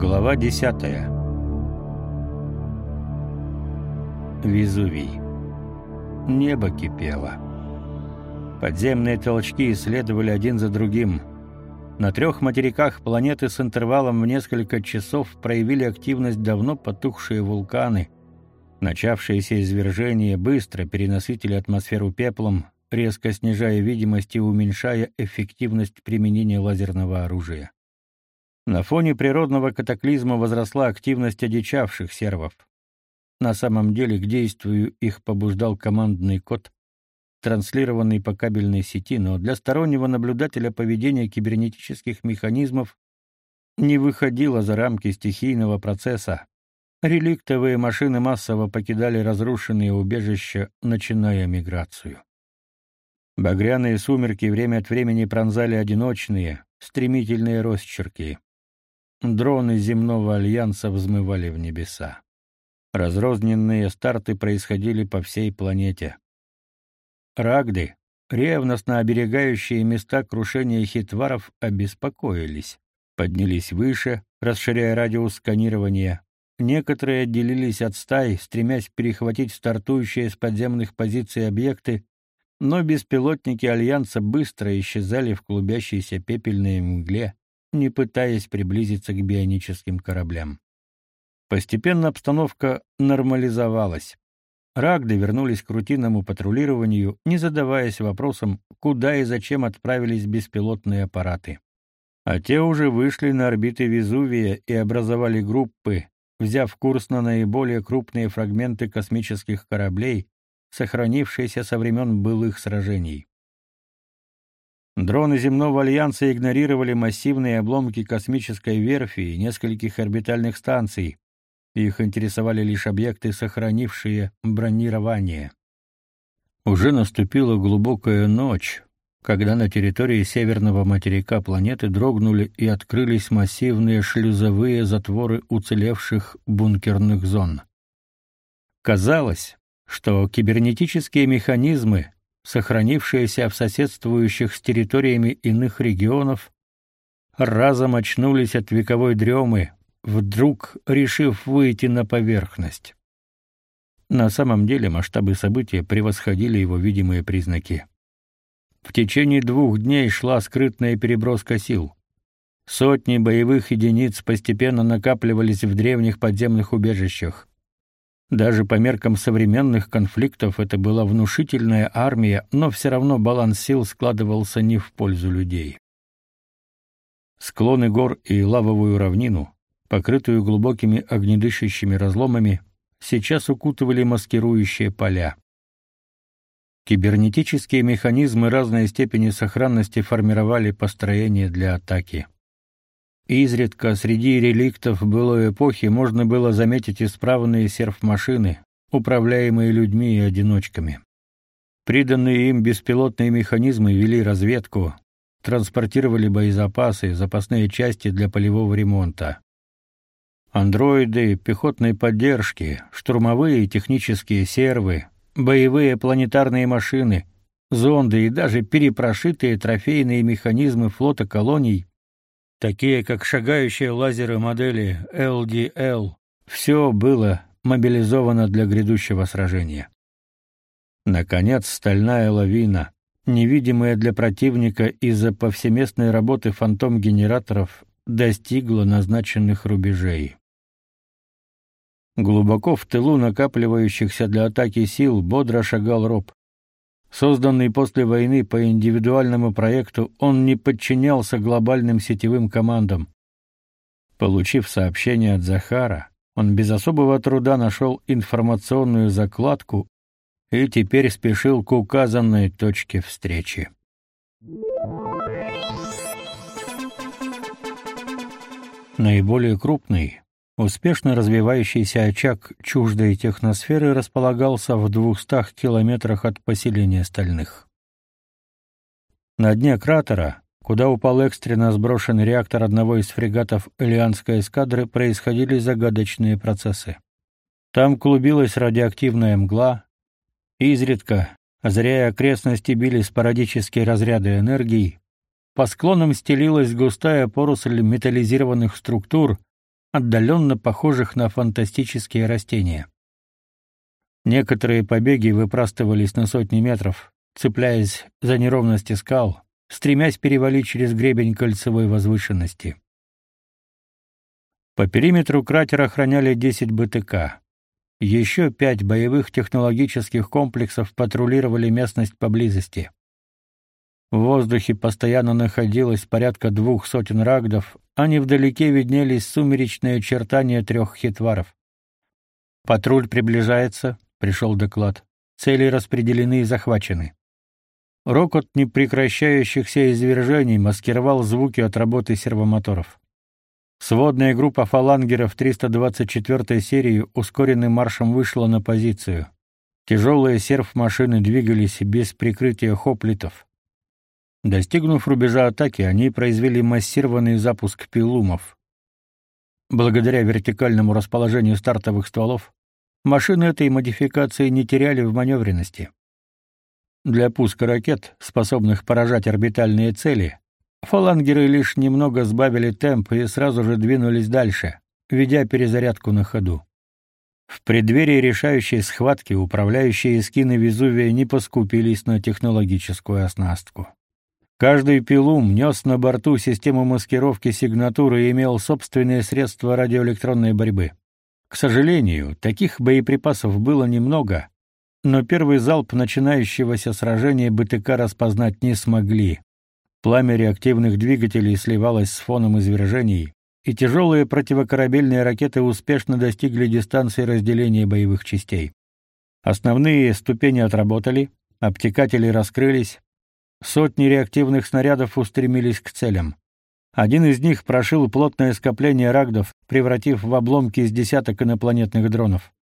Глава 10. Везувий. Небо кипело. Подземные толчки исследовали один за другим. На трех материках планеты с интервалом в несколько часов проявили активность давно потухшие вулканы. Начавшиеся извержения быстро перенасытили атмосферу пеплом, резко снижая видимость и уменьшая эффективность применения лазерного оружия. На фоне природного катаклизма возросла активность одичавших сервов. На самом деле к действию их побуждал командный код, транслированный по кабельной сети, но для стороннего наблюдателя поведение кибернетических механизмов не выходило за рамки стихийного процесса. Реликтовые машины массово покидали разрушенные убежища, начиная миграцию. Багряные сумерки время от времени пронзали одиночные, стремительные росчерки. Дроны земного альянса взмывали в небеса. Разрозненные старты происходили по всей планете. Рагды, ревностно оберегающие места крушения хитваров, обеспокоились, поднялись выше, расширяя радиус сканирования. Некоторые отделились от стай, стремясь перехватить стартующие с подземных позиций объекты, но беспилотники Альянса быстро исчезали в клубящейся пепельной мгле, не пытаясь приблизиться к бионическим кораблям. Постепенно обстановка нормализовалась. Рагды вернулись к рутинному патрулированию, не задаваясь вопросом, куда и зачем отправились беспилотные аппараты. А те уже вышли на орбиты Везувия и образовали группы, взяв курс на наиболее крупные фрагменты космических кораблей, сохранившиеся со времен былых сражений. Дроны земного альянса игнорировали массивные обломки космической верфи и нескольких орбитальных станций. Их интересовали лишь объекты, сохранившие бронирование. Уже наступила глубокая ночь, когда на территории северного материка планеты дрогнули и открылись массивные шлюзовые затворы уцелевших бункерных зон. Казалось, что кибернетические механизмы, сохранившиеся в соседствующих с территориями иных регионов, разом очнулись от вековой дремы, вдруг решив выйти на поверхность. На самом деле масштабы события превосходили его видимые признаки. В течение двух дней шла скрытная переброска сил. Сотни боевых единиц постепенно накапливались в древних подземных убежищах. Даже по меркам современных конфликтов это была внушительная армия, но все равно баланс сил складывался не в пользу людей. Склоны гор и лавовую равнину, покрытую глубокими огнедышащими разломами, сейчас укутывали маскирующие поля. Кибернетические механизмы разной степени сохранности формировали построение для атаки. Изредка среди реликтов былой эпохи можно было заметить исправные серф-машины, управляемые людьми и одиночками. Приданные им беспилотные механизмы вели разведку, транспортировали боезапасы, запасные части для полевого ремонта. Андроиды пехотной поддержки, штурмовые технические сервы, боевые планетарные машины, зонды и даже перепрошитые трофейные механизмы флота колоний такие как шагающие лазеры модели LDL, все было мобилизовано для грядущего сражения. Наконец, стальная лавина, невидимая для противника из-за повсеместной работы фантом-генераторов, достигла назначенных рубежей. Глубоко в тылу накапливающихся для атаки сил бодро шагал Роб. Созданный после войны по индивидуальному проекту, он не подчинялся глобальным сетевым командам. Получив сообщение от Захара, он без особого труда нашел информационную закладку и теперь спешил к указанной точке встречи. Наиболее крупный, Успешно развивающийся очаг чуждой техносферы располагался в двухстах километрах от поселения Стальных. На дне кратера, куда упал экстренно сброшенный реактор одного из фрегатов Элианской эскадры, происходили загадочные процессы. Там клубилась радиоактивная мгла, изредка, озаряя окрестности, били спорадические разряды энергии, по склонам стелилась густая поросль металлизированных структур, отдаленно похожих на фантастические растения. Некоторые побеги выпрастывались на сотни метров, цепляясь за неровности скал, стремясь перевалить через гребень кольцевой возвышенности. По периметру кратера охраняли 10 БТК. Еще пять боевых технологических комплексов патрулировали местность поблизости. В воздухе постоянно находилось порядка двух сотен рагдов, а невдалеке виднелись сумеречные очертания трех хитваров. «Патруль приближается», — пришел доклад. «Цели распределены и захвачены». Рокот непрекращающихся извержений маскировал звуки от работы сервомоторов. Сводная группа фалангеров 324-й серии ускоренным маршем вышла на позицию. Тяжелые серф-машины двигались без прикрытия хоплитов. Достигнув рубежа атаки, они произвели массированный запуск пилумов. Благодаря вертикальному расположению стартовых стволов, машины этой модификации не теряли в маневренности. Для пуска ракет, способных поражать орбитальные цели, Фалангеры лишь немного сбавили темп и сразу же двинулись дальше, ведя перезарядку на ходу. В преддверии решающей схватки управляющие эскины Везувия не поскупились на технологическую оснастку. Каждый пилум нес на борту систему маскировки сигнатуры и имел собственные средства радиоэлектронной борьбы. К сожалению, таких боеприпасов было немного, но первый залп начинающегося сражения БТК распознать не смогли. Пламя реактивных двигателей сливалось с фоном извержений, и тяжелые противокорабельные ракеты успешно достигли дистанции разделения боевых частей. Основные ступени отработали, обтекатели раскрылись, сотни реактивных снарядов устремились к целям. Один из них прошил плотное скопление рагдов, превратив в обломки из десяток инопланетных дронов.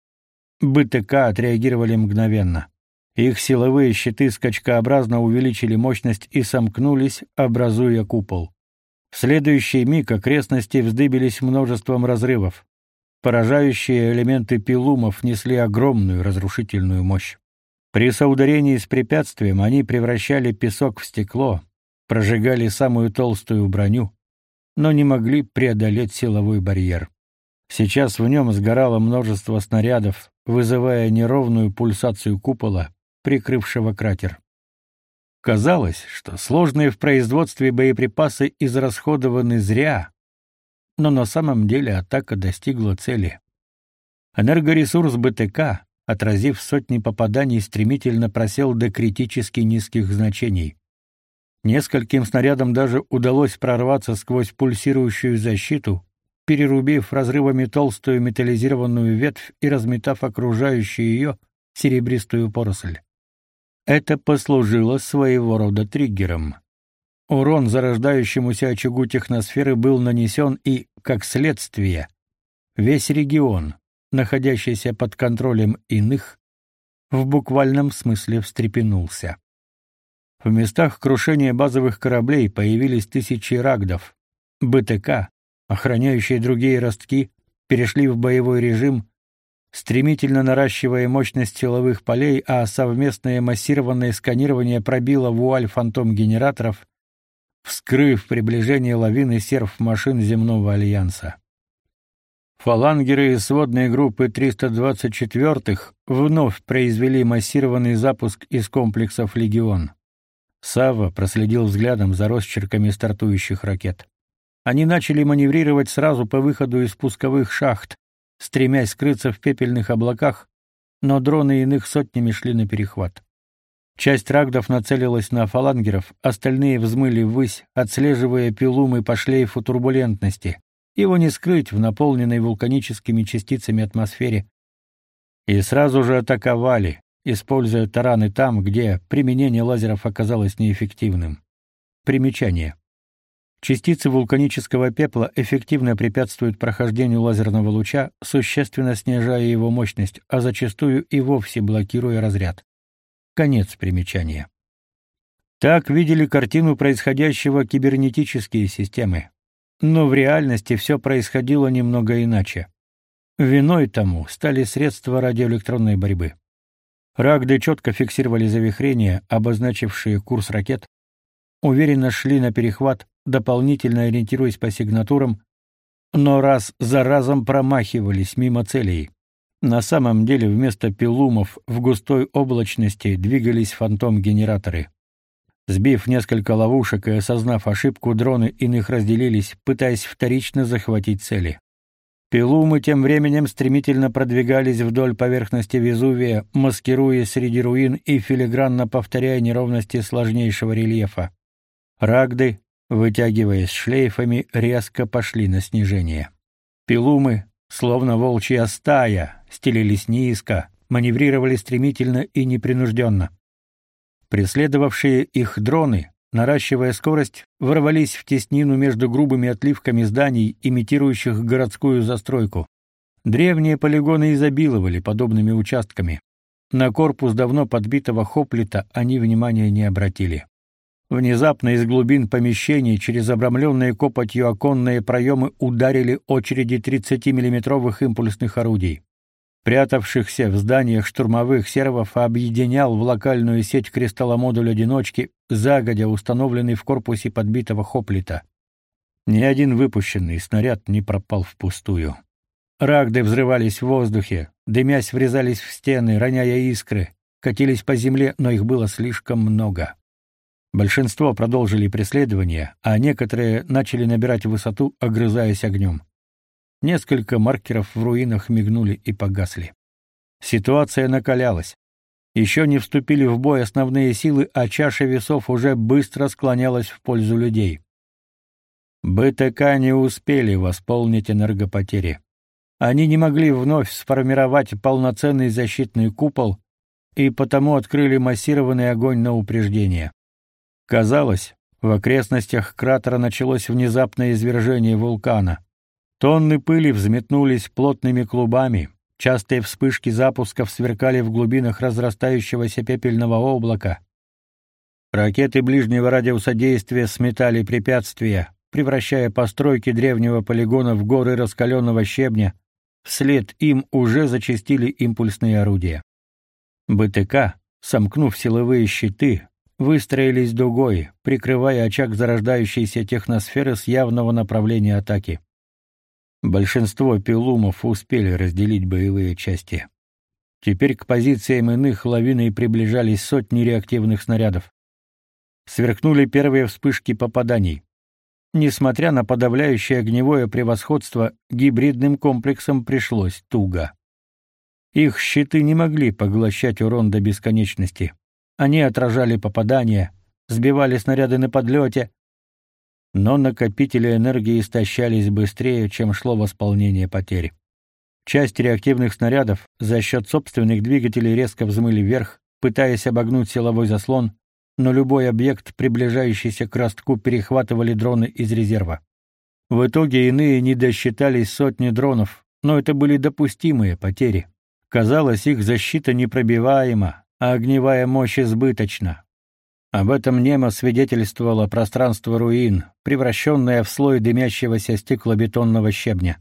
БТК отреагировали мгновенно. Их силовые щиты скачкообразно увеличили мощность и сомкнулись, образуя купол. В следующий миг окрестности вздыбились множеством разрывов. Поражающие элементы пилумов несли огромную разрушительную мощь. При соударении с препятствием они превращали песок в стекло, прожигали самую толстую броню, но не могли преодолеть силовой барьер. Сейчас в нем сгорало множество снарядов, вызывая неровную пульсацию купола, прикрывшего кратер. Казалось, что сложные в производстве боеприпасы израсходованы зря, но на самом деле атака достигла цели. Энергоресурс БТК, отразив сотни попаданий, стремительно просел до критически низких значений. Нескольким снарядам даже удалось прорваться сквозь пульсирующую защиту, перерубив разрывами толстую металлизированную ветвь и разметав окружающую ее серебристую поросль. Это послужило своего рода триггером. Урон зарождающемуся очагу техносферы был нанесен и, как следствие, весь регион, находящийся под контролем иных, в буквальном смысле встрепенулся. В местах крушения базовых кораблей появились тысячи рагдов. БТК, охраняющие другие ростки, перешли в боевой режим стремительно наращивая мощность силовых полей, а совместное массированное сканирование пробило вуаль фантом-генераторов, вскрыв приближение лавины серф-машин земного альянса. Фалангеры и сводные группы 324-х вновь произвели массированный запуск из комплексов «Легион». Сава проследил взглядом за росчерками стартующих ракет. Они начали маневрировать сразу по выходу из пусковых шахт, стремясь скрыться в пепельных облаках, но дроны иных сотнями шли на перехват. Часть рагдов нацелилась на фалангеров, остальные взмыли ввысь, отслеживая пилумы по шлейфу турбулентности. Его не скрыть в наполненной вулканическими частицами атмосфере. И сразу же атаковали, используя тараны там, где применение лазеров оказалось неэффективным. Примечание. Частицы вулканического пепла эффективно препятствуют прохождению лазерного луча, существенно снижая его мощность, а зачастую и вовсе блокируя разряд. Конец примечания. Так видели картину происходящего кибернетические системы. Но в реальности все происходило немного иначе. Виной тому стали средства радиоэлектронной борьбы. Рагды четко фиксировали завихрения, обозначившие курс ракет, уверенно шли на перехват, дополнительно ориентируясь по сигнатурам, но раз за разом промахивались мимо целей. На самом деле вместо пилумов в густой облачности двигались фантом-генераторы. Сбив несколько ловушек и осознав ошибку, дроны иных разделились, пытаясь вторично захватить цели. Пилумы тем временем стремительно продвигались вдоль поверхности Везувия, маскируясь среди руин и филигранно повторяя неровности сложнейшего рельефа. Рагды, вытягиваясь шлейфами, резко пошли на снижение. Пилумы, словно волчья стая, стелились низко, маневрировали стремительно и непринужденно. Преследовавшие их дроны, наращивая скорость, ворвались в теснину между грубыми отливками зданий, имитирующих городскую застройку. Древние полигоны изобиловали подобными участками. На корпус давно подбитого хоплита они внимания не обратили. Внезапно из глубин помещений через обрамленные копотью оконные проемы ударили очереди 30-миллиметровых импульсных орудий прятавшихся в зданиях штурмовых сервов объединял в локальную сеть кристалломодуль одиночки, загодя установленный в корпусе подбитого хоплита. Ни один выпущенный снаряд не пропал впустую. Рагды взрывались в воздухе, дымясь врезались в стены, роняя искры, катились по земле, но их было слишком много. Большинство продолжили преследование, а некоторые начали набирать высоту, огрызаясь огнем. Несколько маркеров в руинах мигнули и погасли. Ситуация накалялась. Еще не вступили в бой основные силы, а чаша весов уже быстро склонялась в пользу людей. БТК не успели восполнить энергопотери. Они не могли вновь сформировать полноценный защитный купол и потому открыли массированный огонь на упреждение. Казалось, в окрестностях кратера началось внезапное извержение вулкана. Тонны пыли взметнулись плотными клубами, частые вспышки запусков сверкали в глубинах разрастающегося пепельного облака. Ракеты ближнего радиуса действия сметали препятствия, превращая постройки древнего полигона в горы раскаленного щебня. Вслед им уже зачастили импульсные орудия. БТК, сомкнув силовые щиты, выстроились дугой, прикрывая очаг зарождающейся техносферы с явного направления атаки. Большинство пилумов успели разделить боевые части. Теперь к позициям иных лавиной приближались сотни реактивных снарядов. Сверкнули первые вспышки попаданий. Несмотря на подавляющее огневое превосходство, гибридным комплексам пришлось туго. Их щиты не могли поглощать урон до бесконечности. Они отражали попадания, сбивали снаряды на подлете, но накопители энергии истощались быстрее, чем шло восполнение потерь. Часть реактивных снарядов за счет собственных двигателей резко взмыли вверх, пытаясь обогнуть силовой заслон, но любой объект, приближающийся к ростку, перехватывали дроны из резерва. В итоге иные не досчитались сотни дронов, но это были допустимые потери. Казалось, их защита непробиваема, а огневая мощь избыточна. Об этом немо свидетельствовало пространство руин, превращенное в слой дымящегося стеклобетонного щебня.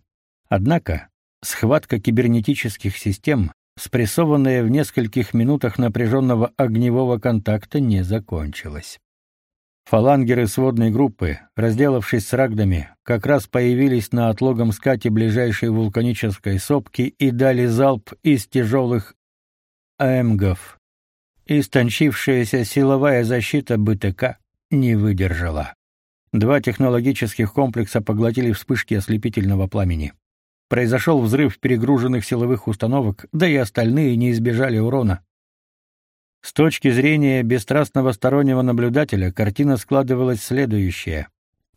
Однако схватка кибернетических систем, спрессованная в нескольких минутах напряженного огневого контакта, не закончилась. Фалангеры сводной группы, разделавшись с рагдами, как раз появились на отлогом скате ближайшей вулканической сопки и дали залп из тяжелых АМГов. Истончившаяся силовая защита БТК не выдержала. Два технологических комплекса поглотили вспышки ослепительного пламени. Произошел взрыв перегруженных силовых установок, да и остальные не избежали урона. С точки зрения бесстрастного стороннего наблюдателя картина складывалась следующая.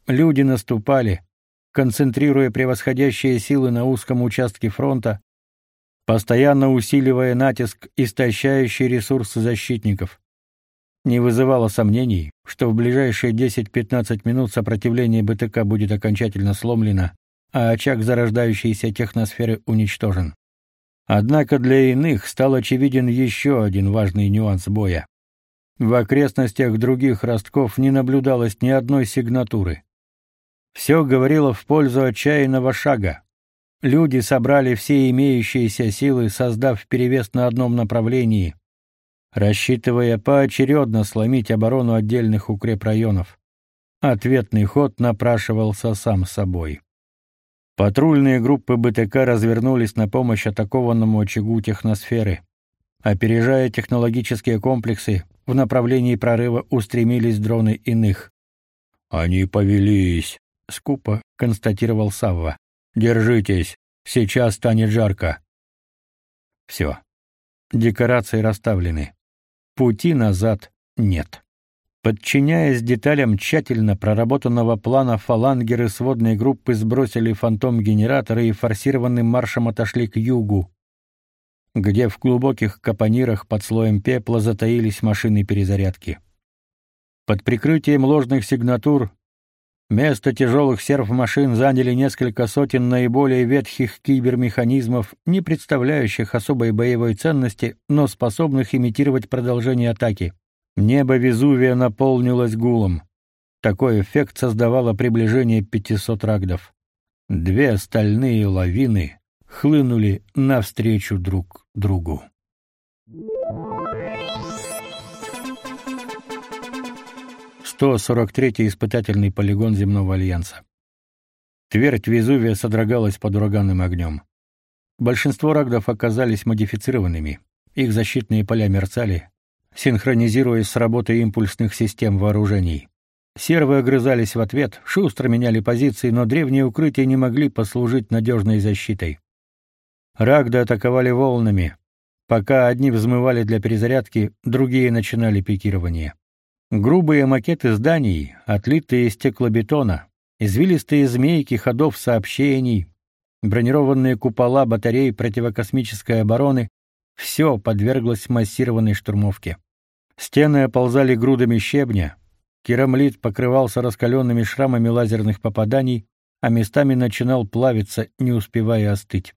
Люди наступали, концентрируя превосходящие силы на узком участке фронта, постоянно усиливая натиск, истощающий ресурсы защитников. Не вызывало сомнений, что в ближайшие 10-15 минут сопротивление БТК будет окончательно сломлено, а очаг зарождающейся техносферы уничтожен. Однако для иных стал очевиден еще один важный нюанс боя. В окрестностях других ростков не наблюдалось ни одной сигнатуры. Все говорило в пользу отчаянного шага, Люди собрали все имеющиеся силы, создав перевес на одном направлении, рассчитывая поочередно сломить оборону отдельных укрепрайонов. Ответный ход напрашивался сам собой. Патрульные группы БТК развернулись на помощь атакованному очагу техносферы. Опережая технологические комплексы, в направлении прорыва устремились дроны иных. «Они повелись», — скупо констатировал Савва. «Держитесь, сейчас станет жарко». Все. Декорации расставлены. Пути назад нет. Подчиняясь деталям тщательно проработанного плана, фалангеры сводной группы сбросили фантом-генераторы и форсированным маршем отошли к югу, где в глубоких капонирах под слоем пепла затаились машины перезарядки. Под прикрытием ложных сигнатур место тяжелых серф-машин заняли несколько сотен наиболее ветхих кибермеханизмов, не представляющих особой боевой ценности, но способных имитировать продолжение атаки. Небо Везувия наполнилось гулом. Такой эффект создавало приближение 500 рагдов. Две стальные лавины хлынули навстречу друг другу. Сто сорок третий испытательный полигон земного альянса. Твердь Везувия содрогалась под ураганным огнем. Большинство рагдов оказались модифицированными. Их защитные поля мерцали, синхронизируясь с работой импульсных систем вооружений. Сервы огрызались в ответ, шустро меняли позиции, но древние укрытия не могли послужить надежной защитой. Рагды атаковали волнами. Пока одни взмывали для перезарядки, другие начинали пикирование. Грубые макеты зданий, отлитые из стеклобетона, извилистые змейки ходов сообщений, бронированные купола батарей противокосмической обороны все подверглось массированной штурмовке. Стены оползали грудами щебня, керамлит покрывался раскаленными шрамами лазерных попаданий, а местами начинал плавиться, не успевая остыть.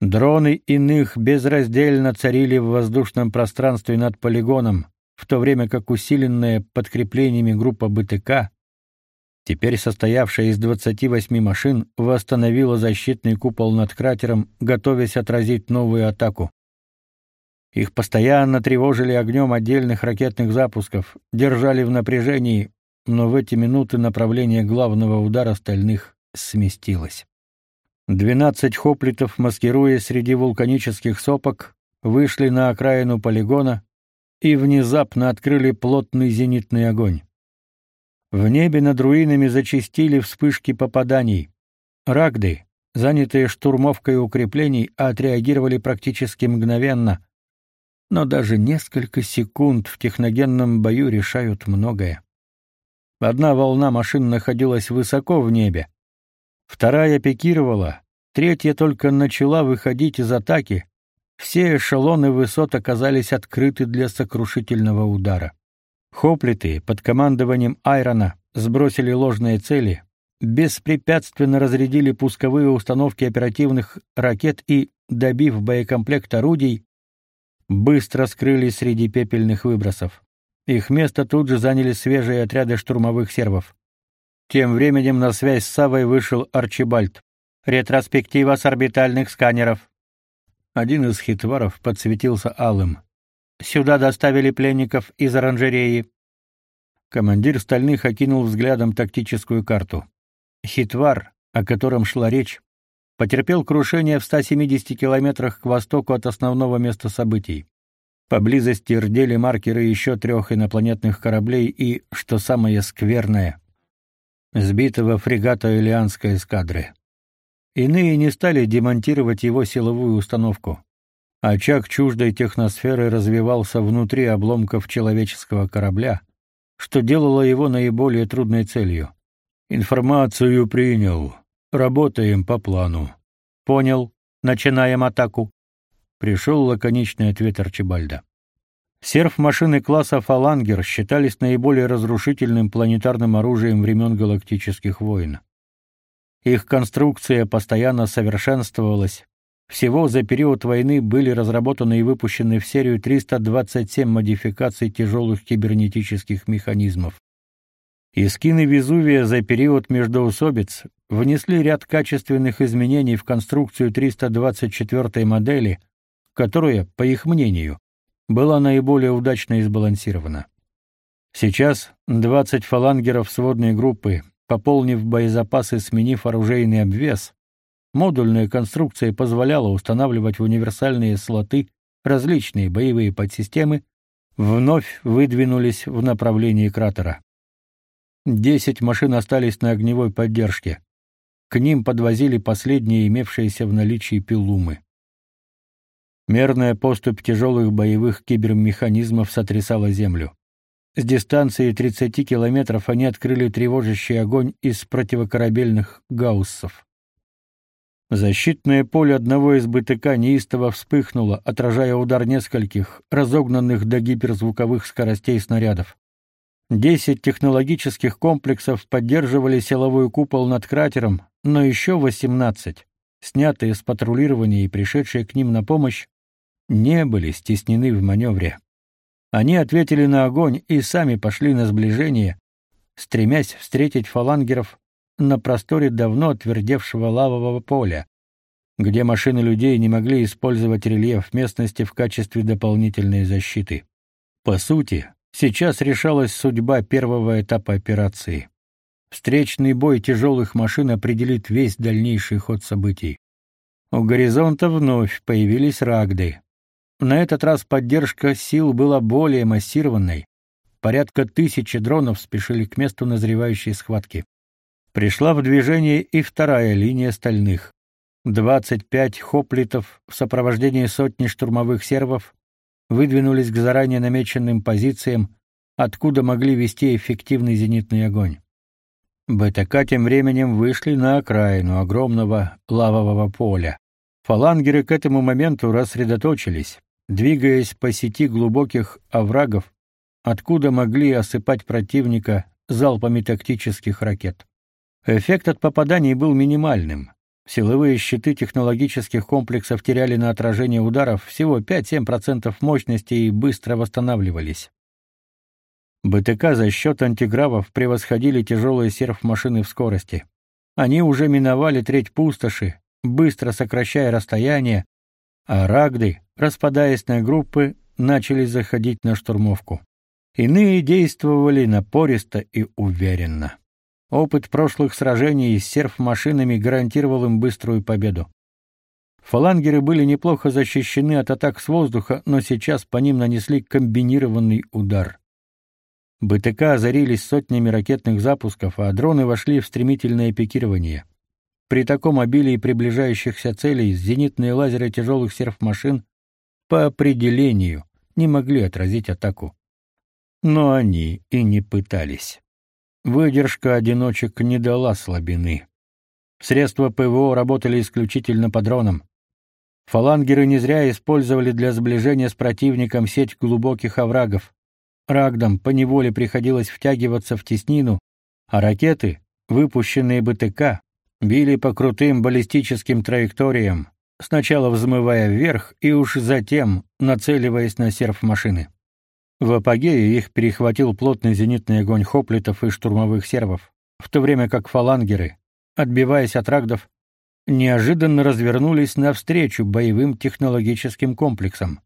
Дроны иных безраздельно царили в воздушном пространстве над полигоном, в то время как усиленная подкреплениями группа БТК, теперь состоявшая из 28 машин, восстановила защитный купол над кратером, готовясь отразить новую атаку. Их постоянно тревожили огнем отдельных ракетных запусков, держали в напряжении, но в эти минуты направление главного удара стальных сместилось. Двенадцать хоплитов, маскируясь среди вулканических сопок, вышли на окраину полигона и внезапно открыли плотный зенитный огонь. В небе над руинами зачастили вспышки попаданий. Рагды, занятые штурмовкой укреплений, отреагировали практически мгновенно, но даже несколько секунд в техногенном бою решают многое. Одна волна машин находилась высоко в небе, вторая пикировала, третья только начала выходить из атаки. Все эшелоны высот оказались открыты для сокрушительного удара. Хоплиты под командованием Айрона сбросили ложные цели, беспрепятственно разрядили пусковые установки оперативных ракет и, добив боекомплект орудий, быстро скрылись среди пепельных выбросов. Их место тут же заняли свежие отряды штурмовых сервов. Тем временем на связь с Савой вышел Арчибальд. Ретроспектива с орбитальных сканеров. Один из хитваров подсветился алым. Сюда доставили пленников из оранжереи. Командир стальных окинул взглядом тактическую карту. Хитвар, о котором шла речь, потерпел крушение в 170 километрах к востоку от основного места событий. Поблизости рдели маркеры еще трех инопланетных кораблей и, что самое скверное, сбитого фрегата Элианской эскадры. Иные не стали демонтировать его силовую установку. Очаг чуждой техносферы развивался внутри обломков человеческого корабля, что делало его наиболее трудной целью. «Информацию принял. Работаем по плану. Понял. Начинаем атаку. Пришел лаконичный ответ Арчибальда. Серф-машины класса Фалангер считались наиболее разрушительным планетарным оружием времен галактических войн. Их конструкция постоянно совершенствовалась. Всего за период войны были разработаны и выпущены в серию 327 модификаций тяжелых кибернетических механизмов. Искины Везувия за период междоусобиц внесли ряд качественных изменений в конструкцию 324 модели, которая, по их мнению, была наиболее удачно и сбалансирована. Сейчас 20 фалангеров сводной группы, пополнив боезапасы и сменив оружейный обвес, модульная конструкция позволяла устанавливать в универсальные слоты различные боевые подсистемы, вновь выдвинулись в направлении кратера. Десять машин остались на огневой поддержке. К ним подвозили последние имевшиеся в наличии пилумы. Мерная поступь тяжелых боевых кибермеханизмов сотрясала землю. С дистанции 30 километров они открыли тревожащий огонь из противокорабельных гауссов. Защитное поле одного из БТК неистово вспыхнуло, отражая удар нескольких разогнанных до гиперзвуковых скоростей снарядов. Десять технологических комплексов поддерживали силовой купол над кратером, но еще восемнадцать, снятые с патрулирования и пришедшие к ним на помощь, не были стеснены в маневре. Они ответили на огонь и сами пошли на сближение, стремясь встретить фалангеров на просторе давно отвердевшего лавового поля, где машины людей не могли использовать рельеф местности в качестве дополнительной защиты. По сути, сейчас решалась судьба первого этапа операции. Встречный бой тяжелых машин определит весь дальнейший ход событий. У горизонта вновь появились рагды. На этот раз поддержка сил была более массированной. Порядка тысячи дронов спешили к месту назревающей схватки. Пришла в движение и вторая линия стальных. 25 хоплитов в сопровождении сотни штурмовых сервов выдвинулись к заранее намеченным позициям, откуда могли вести эффективный зенитный огонь. БТК тем временем вышли на окраину огромного лавового поля. Фалангеры к этому моменту рассредоточились двигаясь по сети глубоких оврагов, откуда могли осыпать противника залпами тактических ракет. Эффект от попаданий был минимальным. Силовые щиты технологических комплексов теряли на отражение ударов всего 5-7% мощности и быстро восстанавливались. БТК за счет антигравов превосходили тяжелые серф-машины в скорости. Они уже миновали треть пустоши, быстро сокращая расстояние, а рагды, распадаясь на группы, начали заходить на штурмовку. Иные действовали напористо и уверенно. Опыт прошлых сражений с серф-машинами гарантировал им быструю победу. Фалангеры были неплохо защищены от атак с воздуха, но сейчас по ним нанесли комбинированный удар. БТК озарились сотнями ракетных запусков, а дроны вошли в стремительное пикирование. При таком обилии приближающихся целей зенитные лазеры тяжелых серф-машин по определению не могли отразить атаку. Но они и не пытались. Выдержка одиночек не дала слабины. Средства ПВО работали исключительно по дронам. Фалангеры не зря использовали для сближения с противником сеть глубоких оврагов. Рагдам поневоле приходилось втягиваться в теснину, а ракеты, выпущенные БТК, били по крутым баллистическим траекториям, сначала взмывая вверх и уж затем нацеливаясь на серф-машины. В апогее их перехватил плотный зенитный огонь хоплитов и штурмовых сервов, в то время как фалангеры, отбиваясь от рагдов, неожиданно развернулись навстречу боевым технологическим комплексам.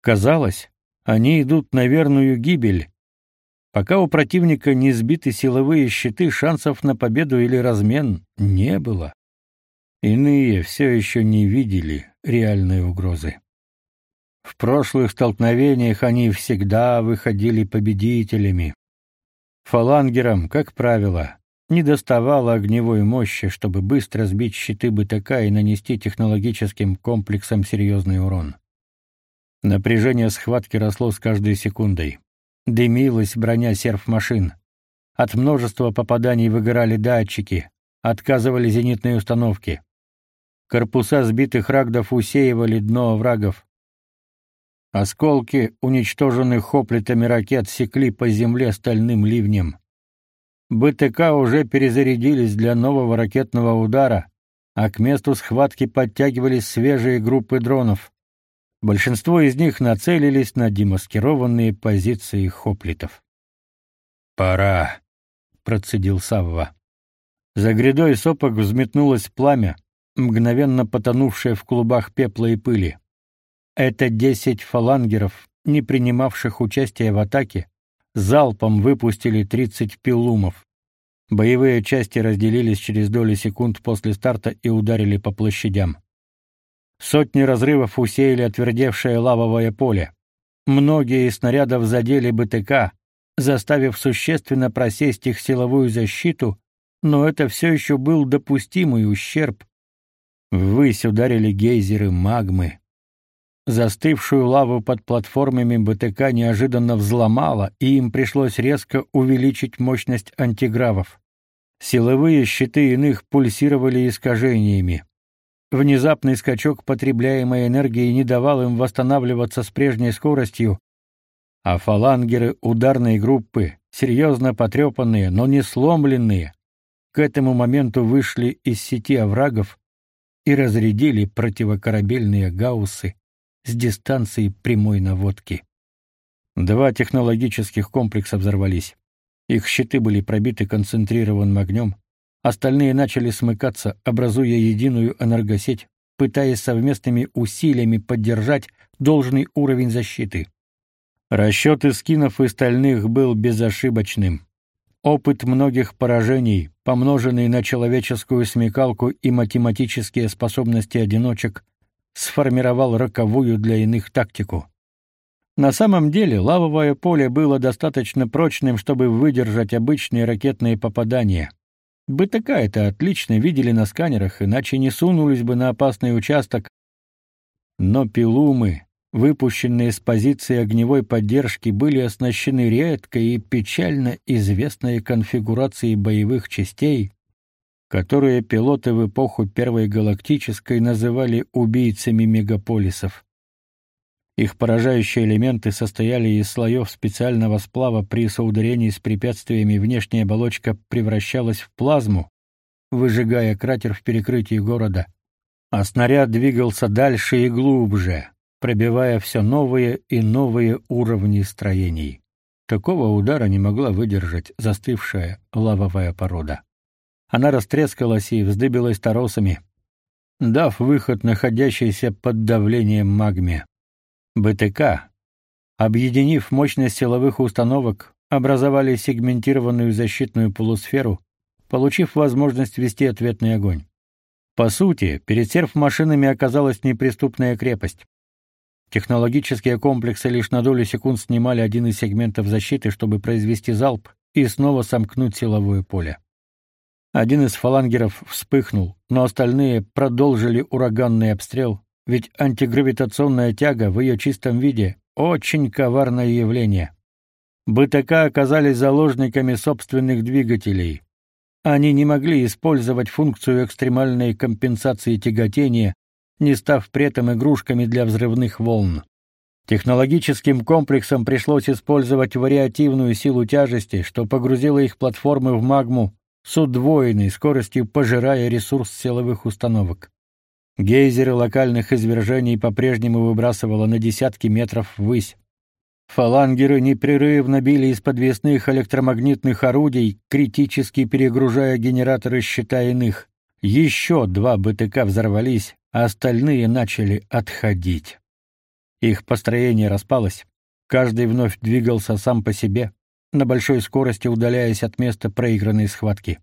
Казалось, они идут на верную гибель, Пока у противника не сбиты силовые щиты, шансов на победу или размен не было. Иные все еще не видели реальной угрозы. В прошлых столкновениях они всегда выходили победителями. Фалангерам, как правило, не доставало огневой мощи, чтобы быстро сбить щиты БТК и нанести технологическим комплексам серьезный урон. Напряжение схватки росло с каждой секундой. Дымилась броня серф-машин. От множества попаданий выгорали датчики, отказывали зенитные установки. Корпуса сбитых рагдов усеивали дно оврагов. Осколки уничтоженных хоплитами ракет секли по земле стальным ливнем. БТК уже перезарядились для нового ракетного удара, а к месту схватки подтягивались свежие группы дронов. Большинство из них нацелились на демаскированные позиции хоплитов. «Пора», — процедил Савва. За грядой сопок взметнулось пламя, мгновенно потонувшее в клубах пепла и пыли. Это десять фалангеров, не принимавших участия в атаке, залпом выпустили тридцать пилумов. Боевые части разделились через доли секунд после старта и ударили по площадям. Сотни разрывов усеяли отвердевшее лавовое поле. Многие из снарядов задели БТК, заставив существенно просесть их силовую защиту, но это все еще был допустимый ущерб. Ввысь ударили гейзеры магмы. Застывшую лаву под платформами БТК неожиданно взломало, и им пришлось резко увеличить мощность антигравов. Силовые щиты иных пульсировали искажениями. Внезапный скачок потребляемой энергии не давал им восстанавливаться с прежней скоростью, а фалангеры ударной группы, серьезно потрепанные, но не сломленные, к этому моменту вышли из сети оврагов и разрядили противокорабельные гауссы с дистанции прямой наводки. Два технологических комплекса взорвались. Их щиты были пробиты концентрированным огнем, остальные начали смыкаться, образуя единую энергосеть, пытаясь совместными усилиями поддержать должный уровень защиты. Расчет скинов и стальных был безошибочным. Опыт многих поражений, помноженный на человеческую смекалку и математические способности одиночек, сформировал роковую для иных тактику. На самом деле лавовое поле было достаточно прочным, чтобы выдержать обычные ракетные попадания. БТК это отлично видели на сканерах, иначе не сунулись бы на опасный участок. Но пилумы, выпущенные с позиции огневой поддержки, были оснащены редкой и печально известной конфигурацией боевых частей, которые пилоты в эпоху Первой галактической называли убийцами мегаполисов. Их поражающие элементы состояли из слоев специального сплава, при соударении с препятствиями внешняя оболочка превращалась в плазму, выжигая кратер в перекрытии города, а снаряд двигался дальше и глубже, пробивая все новые и новые уровни строений. Такого удара не могла выдержать застывшая лавовая порода. Она растрескалась и вздыбилась торосами, дав выход находящейся под давлением магме. БТК, объединив мощность силовых установок, образовали сегментированную защитную полусферу, получив возможность вести ответный огонь. По сути, перед серф-машинами оказалась неприступная крепость. Технологические комплексы лишь на долю секунд снимали один из сегментов защиты, чтобы произвести залп и снова сомкнуть силовое поле. Один из фалангеров вспыхнул, но остальные продолжили ураганный обстрел, ведь антигравитационная тяга в ее чистом виде очень коварное явление. БТК оказались заложниками собственных двигателей. Они не могли использовать функцию экстремальной компенсации тяготения, не став при этом игрушками для взрывных волн. Технологическим комплексам пришлось использовать вариативную силу тяжести, что погрузило их платформы в магму с удвоенной скоростью пожирая ресурс силовых установок. Гейзеры локальных извержений по-прежнему выбрасывало на десятки метров ввысь. Фалангеры непрерывно били из подвесных электромагнитных орудий, критически перегружая генераторы щита иных. Еще два БТК взорвались, а остальные начали отходить. Их построение распалось. Каждый вновь двигался сам по себе, на большой скорости удаляясь от места проигранной схватки.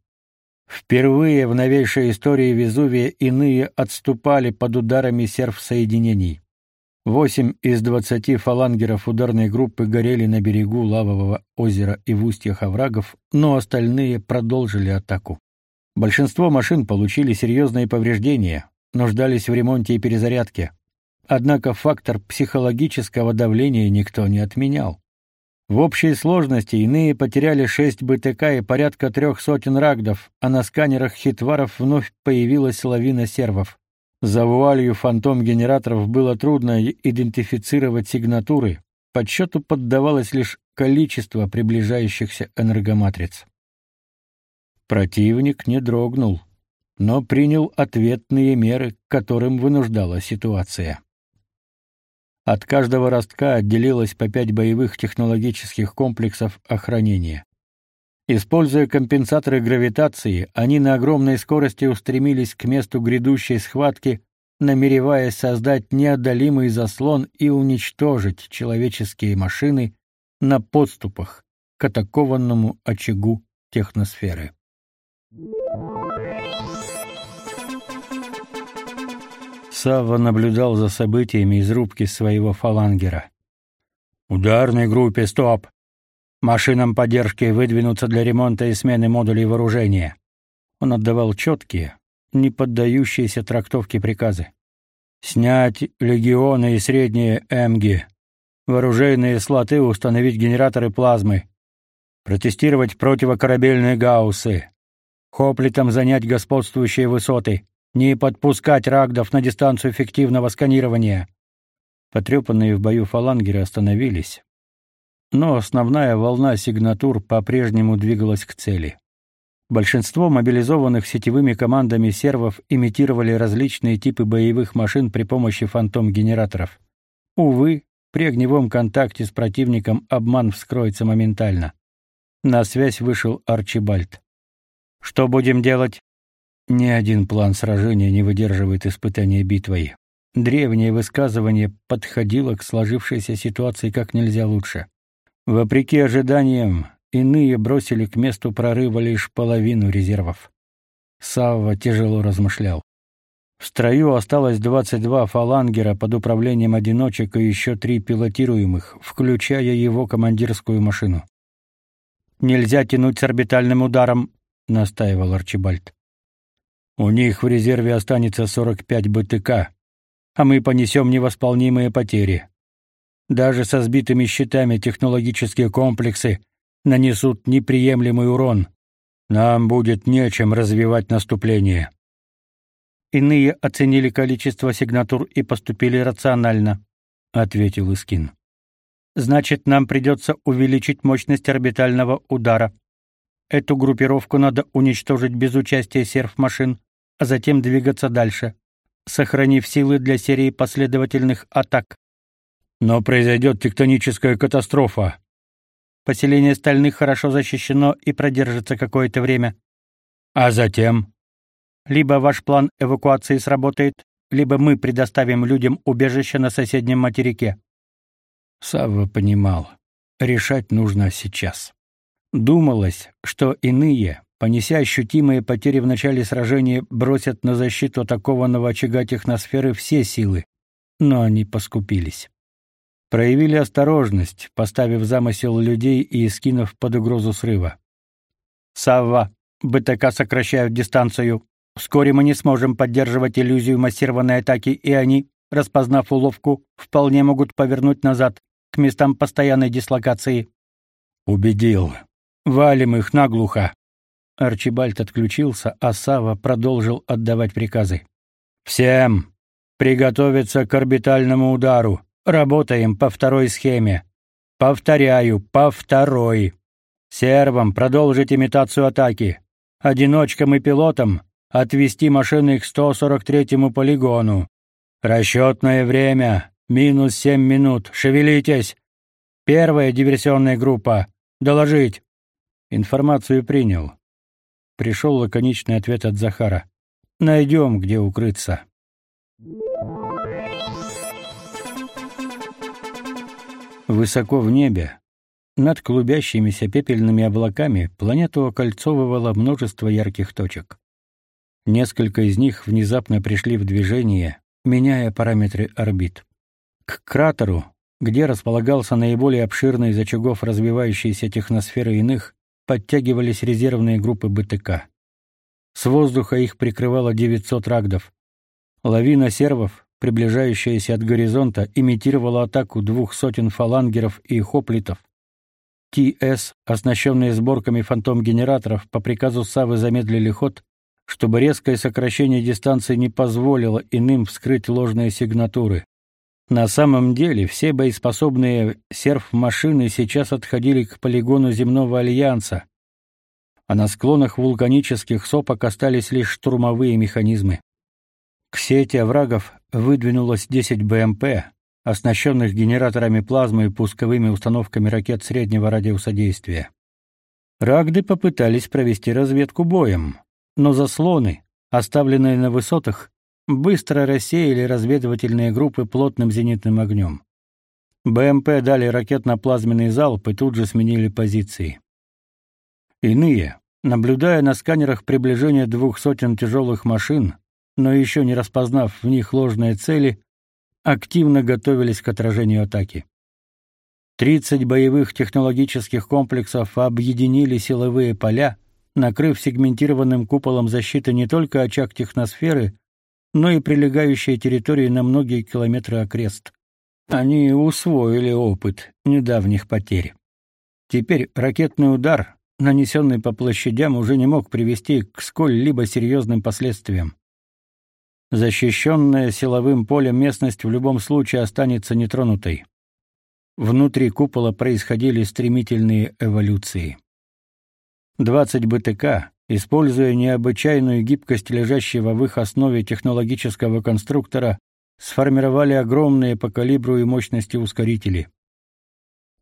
Впервые в новейшей истории Везувия иные отступали под ударами серф-соединений. Восемь из двадцати фалангеров ударной группы горели на берегу лавового озера и в устьях оврагов, но остальные продолжили атаку. Большинство машин получили серьезные повреждения, нуждались в ремонте и перезарядке. Однако фактор психологического давления никто не отменял. В общей сложности иные потеряли шесть БТК и порядка трех сотен рагдов, а на сканерах хитваров вновь появилась лавина сервов. За вуалью фантом-генераторов было трудно идентифицировать сигнатуры, подсчету поддавалось лишь количество приближающихся энергоматриц. Противник не дрогнул, но принял ответные меры, к которым вынуждала ситуация. От каждого ростка отделилось по пять боевых технологических комплексов охранения. Используя компенсаторы гравитации, они на огромной скорости устремились к месту грядущей схватки, намереваясь создать неодолимый заслон и уничтожить человеческие машины на подступах к атакованному очагу техносферы. Савва наблюдал за событиями из рубки своего фалангера. «Ударной группе стоп! Машинам поддержки выдвинуться для ремонта и смены модулей вооружения». Он отдавал четкие, не поддающиеся трактовке приказы. «Снять легионы и средние МГ. Вооруженные слоты установить генераторы плазмы. Протестировать противокорабельные гауссы. Хоплитом занять господствующие высоты. Не подпускать рагдов на дистанцию эффективного сканирования. Потрепанные в бою фалангеры остановились. Но основная волна сигнатур по-прежнему двигалась к цели. Большинство мобилизованных сетевыми командами сервов имитировали различные типы боевых машин при помощи фантом-генераторов. Увы, при огневом контакте с противником обман вскроется моментально. На связь вышел Арчибальд. Что будем делать? Ни один план сражения не выдерживает испытания битвой. Древнее высказывание подходило к сложившейся ситуации как нельзя лучше. Вопреки ожиданиям, иные бросили к месту прорыва лишь половину резервов. Савва тяжело размышлял. В строю осталось 22 фалангера под управлением одиночек и еще три пилотируемых, включая его командирскую машину. Нельзя тянуть с орбитальным ударом, настаивал Арчибальд. У них в резерве останется 45 БТК, а мы понесем невосполнимые потери. Даже со сбитыми щитами технологические комплексы нанесут неприемлемый урон. Нам будет нечем развивать наступление. Иные оценили количество сигнатур и поступили рационально, ответил Искин. Значит, нам придется увеличить мощность орбитального удара. Эту группировку надо уничтожить без участия серф-машин, а затем двигаться дальше, сохранив силы для серии последовательных атак. Но произойдет тектоническая катастрофа. Поселение стальных хорошо защищено и продержится какое-то время. А затем либо ваш план эвакуации сработает, либо мы предоставим людям убежище на соседнем материке. Савва понимал, решать нужно сейчас. Думалось, что иные, понеся ощутимые потери в начале сражения, бросят на защиту атакованного очага техносферы все силы, но они поскупились. Проявили осторожность, поставив замысел людей и эскинов под угрозу срыва. «Савва, БТК сокращают дистанцию. Вскоре мы не сможем поддерживать иллюзию массированной атаки, и они, распознав уловку, вполне могут повернуть назад, к местам постоянной дислокации». «Убедил. Валим их наглухо. Арчибальд отключился, а Сава продолжил отдавать приказы. Всем приготовиться к орбитальному удару. Работаем по второй схеме. Повторяю, по второй. Сервам продолжить имитацию атаки. Одиночкам и пилотам отвести машины к 143-му полигону. Расчетное время минус семь минут. Шевелитесь. Первая диверсионная группа. Доложить. Информацию принял. Пришел лаконичный ответ от Захара. Найдем, где укрыться. Высоко в небе, над клубящимися пепельными облаками, планету окольцовывало множество ярких точек. Несколько из них внезапно пришли в движение, меняя параметры орбит. К кратеру, где располагался наиболее обширный из очагов развивающейся техносферы иных, подтягивались резервные группы БТК. С воздуха их прикрывало 900 рагдов. Лавина сервов, приближающаяся от горизонта, имитировала атаку двух сотен фалангеров и хоплитов. ТС, оснащенные сборками фантом-генераторов, по приказу Савы замедлили ход, чтобы резкое сокращение дистанции не позволило иным вскрыть ложные сигнатуры. На самом деле, все боеспособные серф-машины сейчас отходили к полигону земного альянса, а на склонах вулканических сопок остались лишь штурмовые механизмы. К сети оврагов выдвинулось 10 БМП, оснащенных генераторами плазмы и пусковыми установками ракет среднего радиуса действия. Рагды попытались провести разведку боем, но заслоны, оставленные на высотах, быстро рассеяли разведывательные группы плотным зенитным огнем. БМП дали ракетно-плазменный залп и тут же сменили позиции. Иные, наблюдая на сканерах приближение двух сотен тяжелых машин, но еще не распознав в них ложные цели, активно готовились к отражению атаки. 30 боевых технологических комплексов объединили силовые поля, накрыв сегментированным куполом защиты не только очаг техносферы, но и прилегающие территории на многие километры окрест. Они усвоили опыт недавних потерь. Теперь ракетный удар, нанесенный по площадям, уже не мог привести к сколь-либо серьезным последствиям. Защищенная силовым полем местность в любом случае останется нетронутой. Внутри купола происходили стремительные эволюции. 20 БТК, используя необычайную гибкость лежащего в их основе технологического конструктора, сформировали огромные по калибру и мощности ускорители.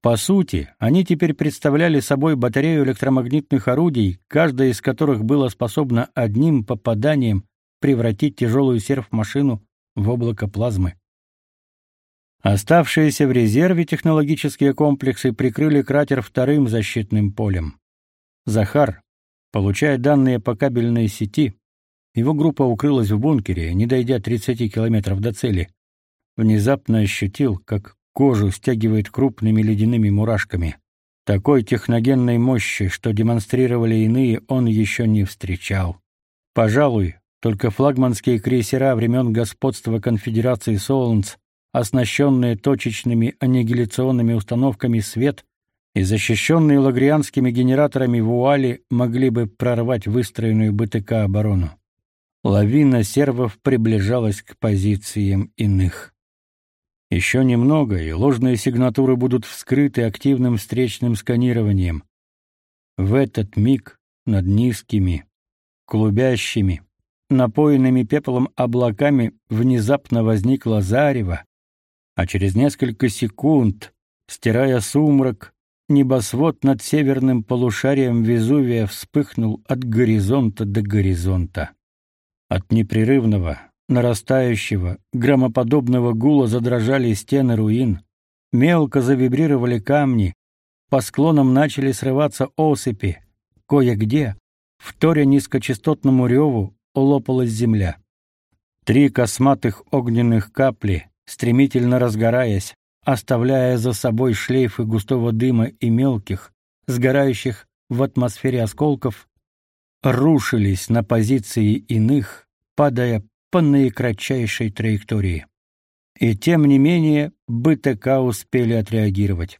По сути, они теперь представляли собой батарею электромагнитных орудий, каждая из которых была способна одним попаданием превратить тяжелую серф-машину в облако плазмы. Оставшиеся в резерве технологические комплексы прикрыли кратер вторым защитным полем. Захар, получая данные по кабельной сети, его группа укрылась в бункере, не дойдя 30 километров до цели. Внезапно ощутил, как кожу стягивает крупными ледяными мурашками. Такой техногенной мощи, что демонстрировали иные, он еще не встречал. Пожалуй, только флагманские крейсера времен господства конфедерации Солнц, оснащенные точечными аннигиляционными установками «Свет» и защищенные лагрианскими генераторами вуали, могли бы прорвать выстроенную БТК оборону. Лавина сервов приближалась к позициям иных. Еще немного, и ложные сигнатуры будут вскрыты активным встречным сканированием. В этот миг над низкими, клубящими, напоенными пеплом облаками внезапно возникло зарево, а через несколько секунд, стирая сумрак, небосвод над северным полушарием Везувия вспыхнул от горизонта до горизонта. От непрерывного, нарастающего, громоподобного гула задрожали стены руин, мелко завибрировали камни, по склонам начали срываться осыпи, кое-где, вторя низкочастотному реву, лопалась земля. Три косматых огненных капли, стремительно разгораясь, оставляя за собой шлейфы густого дыма и мелких, сгорающих в атмосфере осколков, рушились на позиции иных, падая по наикратчайшей траектории. И тем не менее БТК успели отреагировать.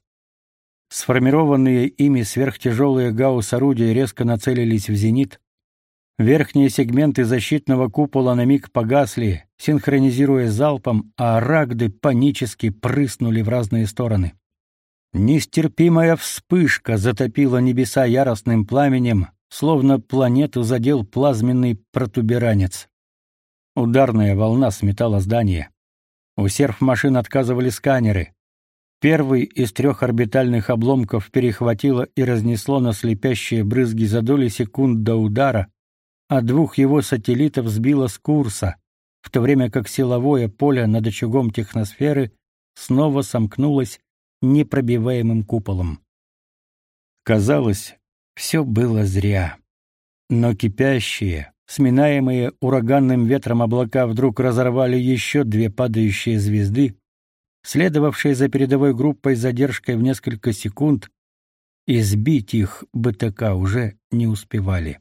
Сформированные ими сверхтяжелые гаусс-орудия резко нацелились в зенит. Верхние сегменты защитного купола на миг погасли, синхронизируя залпом, а рагды панически прыснули в разные стороны. Нестерпимая вспышка затопила небеса яростным пламенем, словно планету задел плазменный протуберанец. Ударная волна сметала здание. У серф-машин отказывали сканеры. Первый из трех орбитальных обломков перехватило и разнесло на слепящие брызги за доли секунд до удара, а двух его сателлитов сбило с курса, в то время как силовое поле над очагом техносферы снова сомкнулось непробиваемым куполом. Казалось, все было зря. Но кипящие, Сминаемые ураганным ветром облака вдруг разорвали еще две падающие звезды, следовавшие за передовой группой с задержкой в несколько секунд, и сбить их БТК уже не успевали.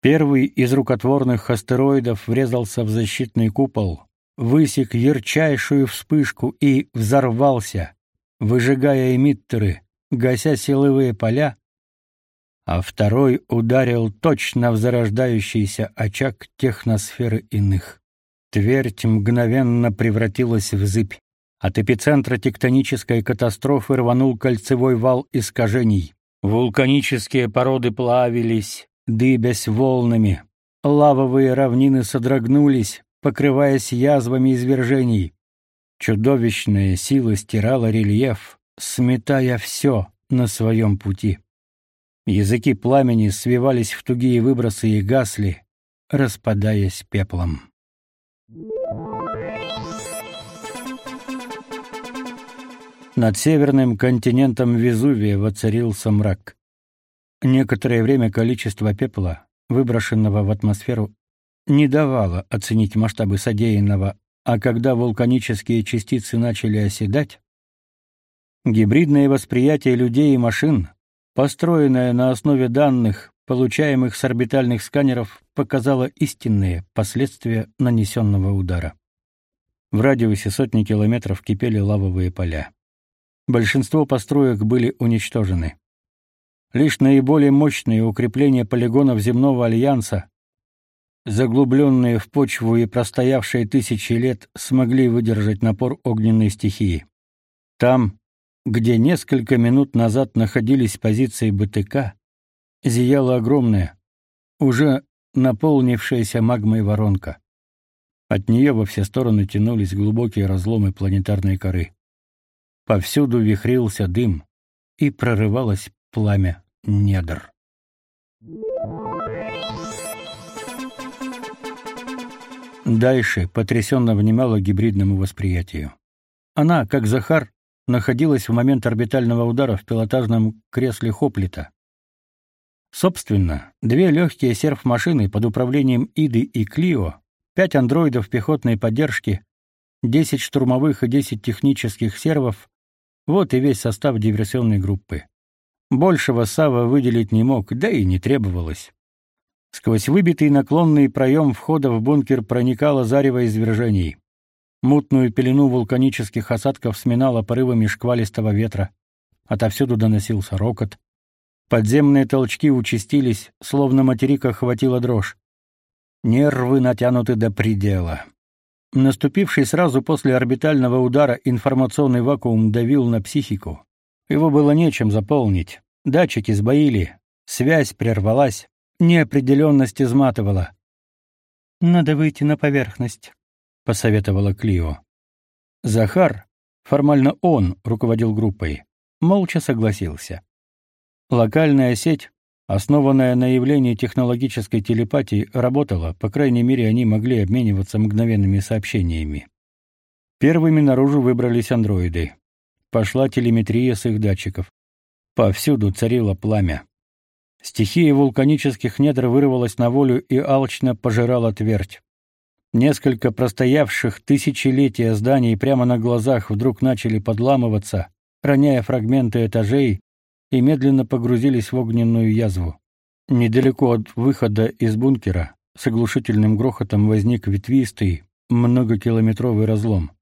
Первый из рукотворных астероидов врезался в защитный купол, высек ярчайшую вспышку и взорвался, выжигая эмиттеры, гася силовые поля, а второй ударил точно в зарождающийся очаг техносферы иных. Твердь мгновенно превратилась в зыбь. От эпицентра тектонической катастрофы рванул кольцевой вал искажений. Вулканические породы плавились, дыбясь волнами. Лавовые равнины содрогнулись, покрываясь язвами извержений. Чудовищная сила стирала рельеф, сметая все на своем пути. Языки пламени свивались в тугие выбросы и гасли, распадаясь пеплом. Над северным континентом Везувия воцарился мрак. Некоторое время количество пепла, выброшенного в атмосферу, не давало оценить масштабы содеянного, а когда вулканические частицы начали оседать, гибридное восприятие людей и машин, построенное на основе данных, получаемых с орбитальных сканеров, показало истинные последствия нанесенного удара. В радиусе сотни километров кипели лавовые поля. Большинство построек были уничтожены. Лишь наиболее мощные укрепления полигонов земного альянса, заглубленные в почву и простоявшие тысячи лет, смогли выдержать напор огненной стихии. Там, где несколько минут назад находились позиции БТК, зияла огромная, уже наполнившаяся магмой воронка. От нее во все стороны тянулись глубокие разломы планетарной коры. Повсюду вихрился дым, и прорывалось пламя недр. Дальше потрясенно внимала гибридному восприятию. Она, как Захар, находилась в момент орбитального удара в пилотажном кресле Хоплита. Собственно, две легкие серф-машины под управлением Иды и Клио, пять андроидов пехотной поддержки, десять штурмовых и десять технических сервов — вот и весь состав диверсионной группы. Большего Сава выделить не мог, да и не требовалось. Сквозь выбитый наклонный проем входа в бункер проникало зарево извержений. Мутную пелену вулканических осадков сминало порывами шквалистого ветра. Отовсюду доносился рокот. Подземные толчки участились, словно материк охватила дрожь. Нервы натянуты до предела. Наступивший сразу после орбитального удара информационный вакуум давил на психику. Его было нечем заполнить. Датчики сбоили, связь прервалась, неопределенность изматывала. «Надо выйти на поверхность», — посоветовала Клио. Захар, формально он руководил группой, молча согласился. Локальная сеть, основанная на явлении технологической телепатии, работала, по крайней мере, они могли обмениваться мгновенными сообщениями. Первыми наружу выбрались андроиды. Пошла телеметрия с их датчиков. Повсюду царило пламя. Стихия вулканических недр вырвалась на волю и алчно пожирала твердь. Несколько простоявших тысячелетия зданий прямо на глазах вдруг начали подламываться, роняя фрагменты этажей, и медленно погрузились в огненную язву. Недалеко от выхода из бункера с оглушительным грохотом возник ветвистый, многокилометровый разлом.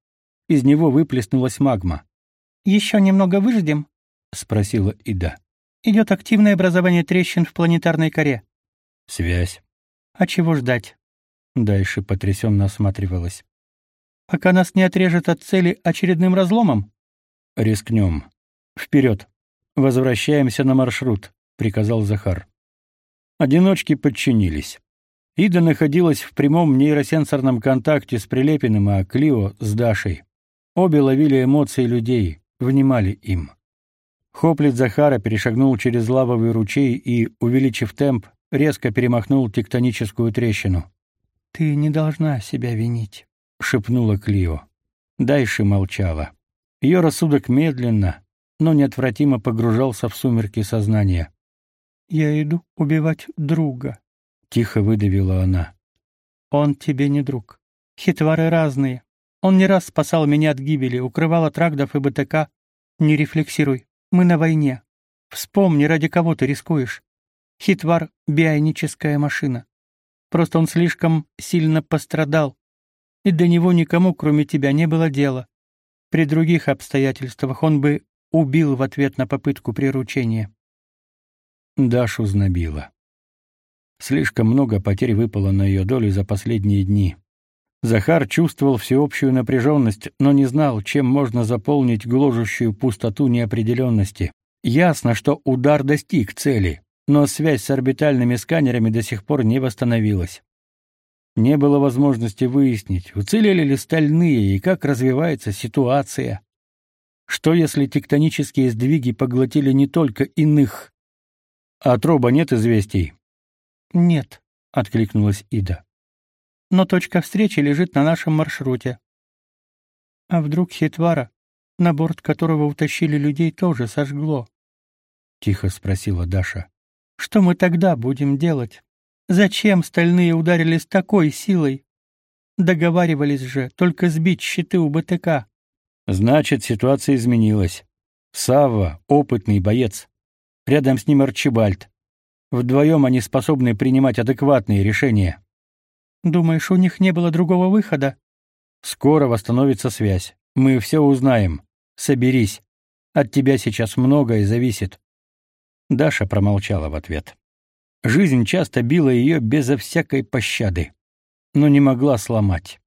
Из него выплеснулась магма. «Еще немного выждем?» — спросила Ида. «Идет активное образование трещин в планетарной коре». «Связь». «А чего ждать?» Дальше потрясенно осматривалась. «Пока нас не отрежет от цели очередным разломом?» «Рискнем. Вперед. Возвращаемся на маршрут», — приказал Захар. Одиночки подчинились. Ида находилась в прямом нейросенсорном контакте с Прилепиным, а Клио — с Дашей. Обе ловили эмоции людей, внимали им. Хоплит Захара перешагнул через лавовый ручей и, увеличив темп, резко перемахнул тектоническую трещину. «Ты не должна себя винить», — шепнула Клио. Дальше молчала. Ее рассудок медленно, но неотвратимо погружался в сумерки сознания. «Я иду убивать друга», — тихо выдавила она. «Он тебе не друг. Хитвары разные. Он не раз спасал меня от гибели, укрывал от рагдов и БТК. Не рефлексируй. Мы на войне. Вспомни, ради кого ты рискуешь. Хитвар — бионическая машина. Просто он слишком сильно пострадал, и до него никому, кроме тебя, не было дела. При других обстоятельствах он бы убил в ответ на попытку приручения. Дашу знобило. Слишком много потерь выпало на ее долю за последние дни. Захар чувствовал всеобщую напряженность, но не знал, чем можно заполнить гложущую пустоту неопределенности. Ясно, что удар достиг цели, но связь с орбитальными сканерами до сих пор не восстановилась. Не было возможности выяснить, уцелели ли стальные и как развивается ситуация. Что если тектонические сдвиги поглотили не только иных? От Роба нет известий? Нет, откликнулась Ида но точка встречи лежит на нашем маршруте. А вдруг Хитвара, на борт которого утащили людей, тоже сожгло? Тихо спросила Даша. Что мы тогда будем делать? Зачем стальные ударили с такой силой? Договаривались же только сбить щиты у БТК. Значит, ситуация изменилась. Савва — опытный боец. Рядом с ним Арчибальд. Вдвоем они способны принимать адекватные решения. Думаешь, у них не было другого выхода? Скоро восстановится связь. Мы все узнаем. Соберись. От тебя сейчас многое зависит. Даша промолчала в ответ. Жизнь часто била ее безо всякой пощады, но не могла сломать.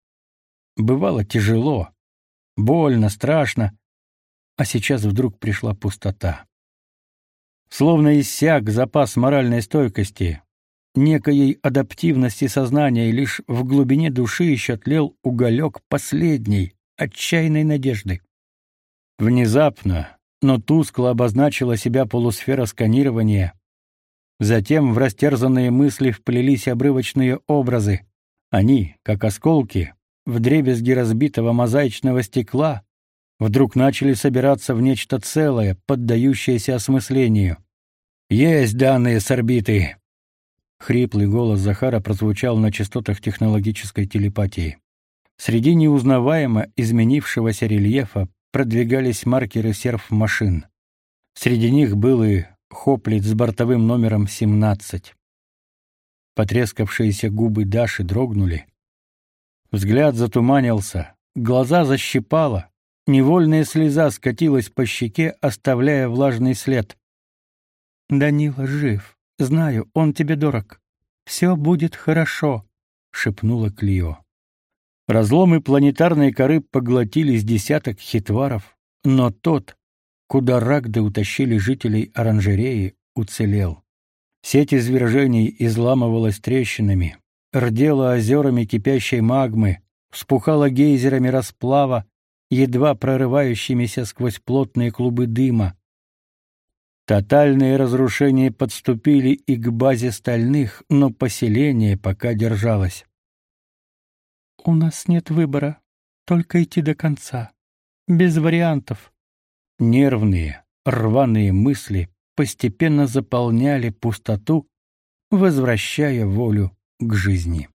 Бывало тяжело, больно, страшно, а сейчас вдруг пришла пустота. Словно иссяк запас моральной стойкости, некоей адаптивности сознания, и лишь в глубине души еще тлел уголек последней, отчаянной надежды. Внезапно, но тускло обозначила себя полусфера сканирования. Затем в растерзанные мысли вплелись обрывочные образы. Они, как осколки, вдребезги разбитого мозаичного стекла, вдруг начали собираться в нечто целое, поддающееся осмыслению. «Есть данные с орбиты!» Хриплый голос Захара прозвучал на частотах технологической телепатии. Среди неузнаваемо изменившегося рельефа продвигались маркеры серф-машин. Среди них был и Хоплит с бортовым номером 17. Потрескавшиеся губы Даши дрогнули. Взгляд затуманился, глаза защипало, невольная слеза скатилась по щеке, оставляя влажный след. «Данила жив. Знаю, он тебе дорог. Все будет хорошо», — шепнула Клио. Разломы планетарной коры поглотили с десяток хитваров, но тот, куда рагды утащили жителей оранжереи, уцелел. Сеть извержений изламывалась трещинами, рдела озерами кипящей магмы, вспухала гейзерами расплава, едва прорывающимися сквозь плотные клубы дыма. Тотальные разрушения подступили и к базе стальных, но поселение пока держалось. У нас нет выбора, только идти до конца, без вариантов. Нервные, рваные мысли постепенно заполняли пустоту, возвращая волю к жизни.